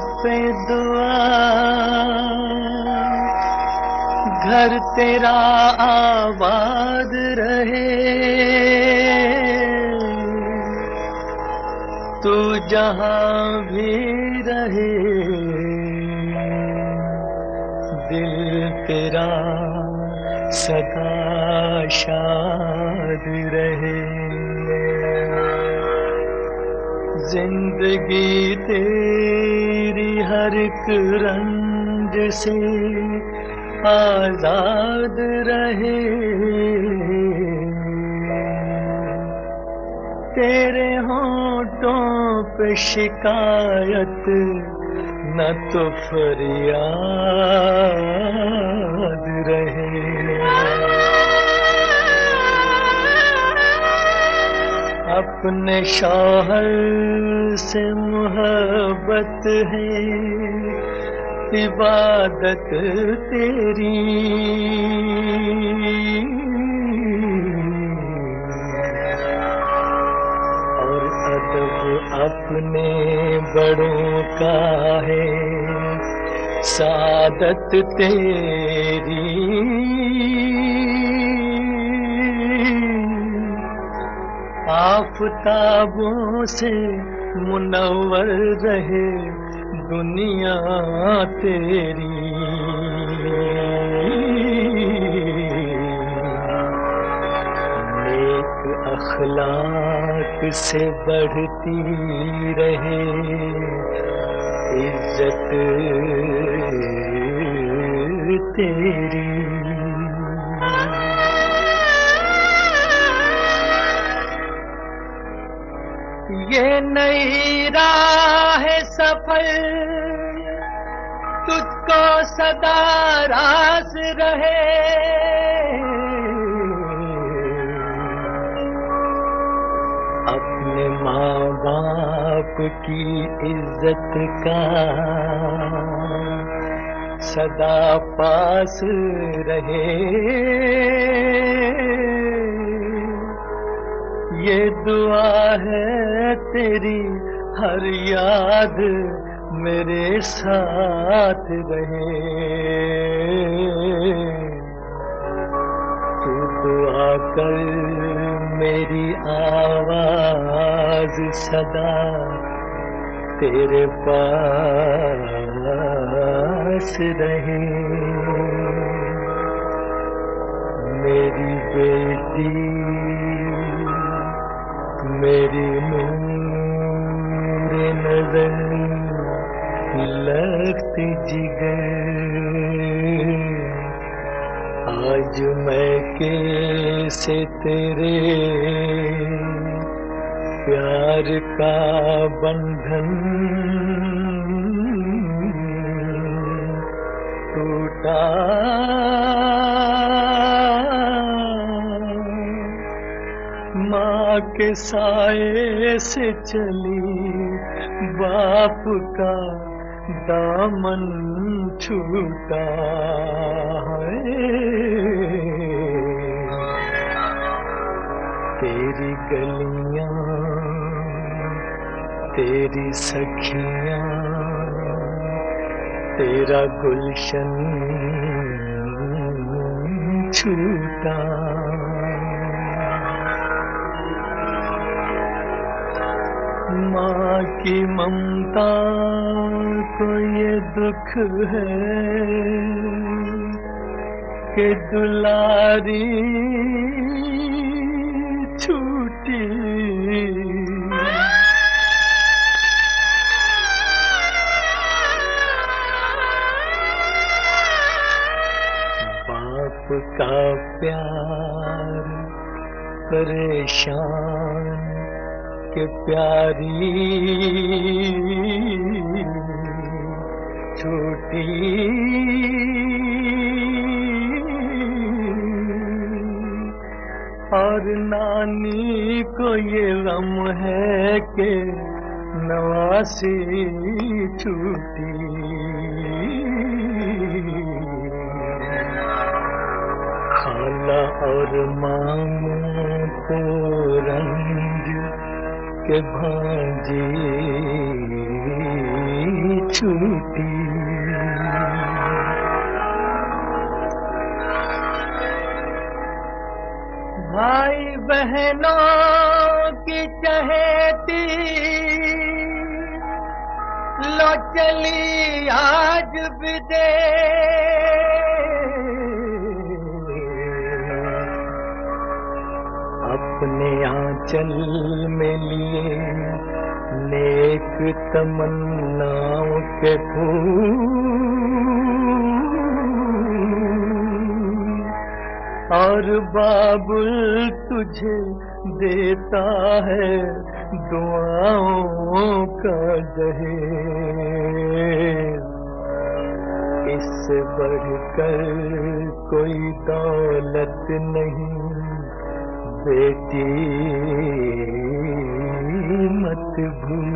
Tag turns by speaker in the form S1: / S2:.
S1: पे दुआ। घर तेरा आबाद रहे। तू जहाँ भी रहे, दिल तेरा सदा शाद रहे। ज़िंदगी तेरी हर एक रंग से आज़ाद रहे। तेरे होठों पे शिकायत, न तो फरियाद रहे। अपने शौहर से मोहब्बत है। इबादत तेरी। और अदब अपने बड़ों का है। सादत तेरी। आफताबों से मुनवर रहे दुनिया तेरी। नेक अखलाक से बढ़ती रहे इज़्ज़त तेरी। ये नई राह सफल। तुझको सदा रास रहे। अपने माँ बाप की इज़्ज़त का सदा पास रहे। ये दुआ है तेरी, हर याद मेरे साथ रहे। तू दुआ कर मेरी आवाज़ सदा तेरे पास रहे। मेरी बेटी मेरी नूर नज़र लगती जिगर। आज मैं कैसे तेरे प्यार का बंधन टूटा के साए से चली। बाप का दामन छूटा तेरी गलियाँ, तेरी सखियाँ, तेरा गुलशन छूटा। माँ की ममता को ये दुख है कि दुलारी छूटी। बाप का प्यार परेशान के प्यारी। छोटी। और नानी को ये गम है के नवासी छूटी। खाला और मामू को रंग के भांजी छूटी। भाई बहनों की चहेती लो चली आज विदे। आंचल में लिए नेक तमन्नाओं के फूल। और बाबुल तुझे देता है दुआओं का दहेज इससे बढ़कर कोई दौलत नहीं। बेटी मत भूल